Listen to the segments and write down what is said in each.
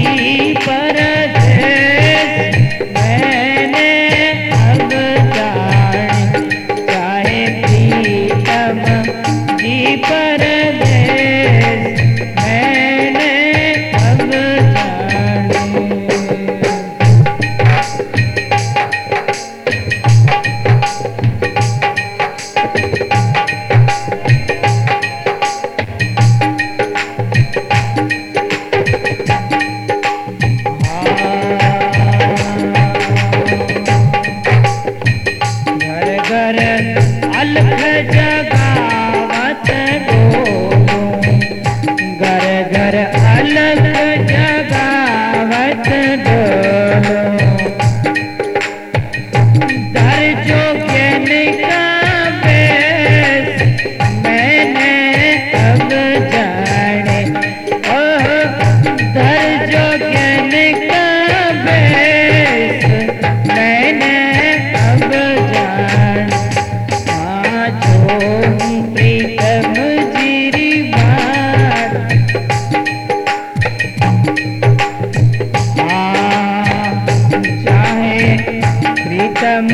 Hum. Yeah. Pritam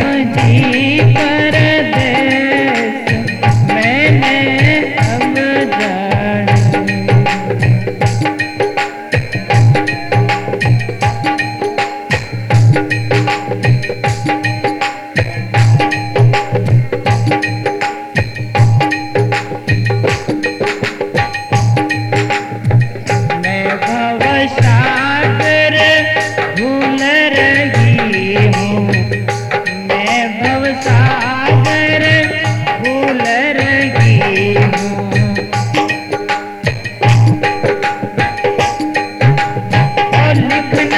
Thank you.